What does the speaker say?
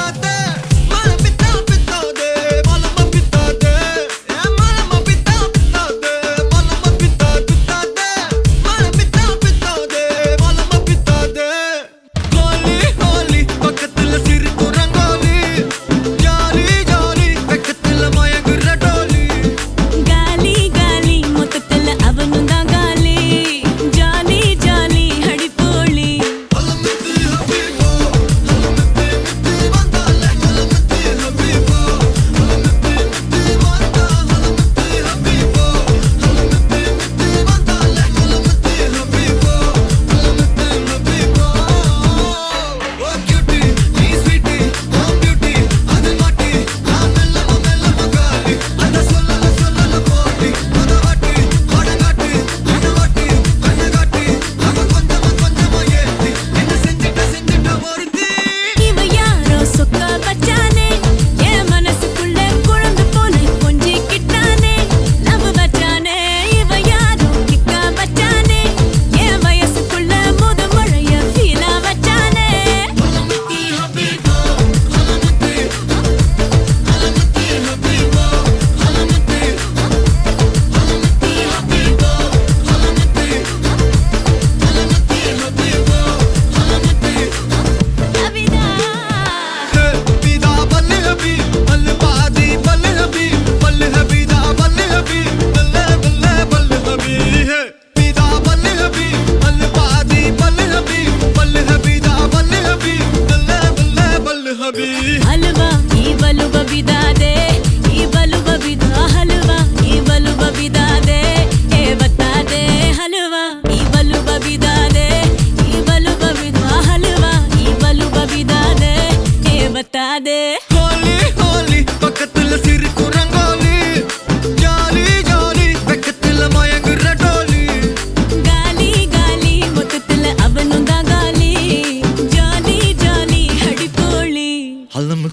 लगाते ಹಲ್ವಾ ಈ ಬಲುವ ಬಿದಾದೆ ಈ ಬಲುವ ಬಿದ ಹಲ್ವಾ ಈ ಬಲುವ ಬಿದಾದೆ ಏ ಬತ್ತಾದೆ ಹಲ್ವಾ ಈ ಬಲುವ ಬಿದಾದೆ ಈ ಬಲುವ ಬಿದ ಹಲ್ವಾ ಈ ಬಲುವ ಬಿದಾದೆ ಏ ಬತ್ತಾದೆ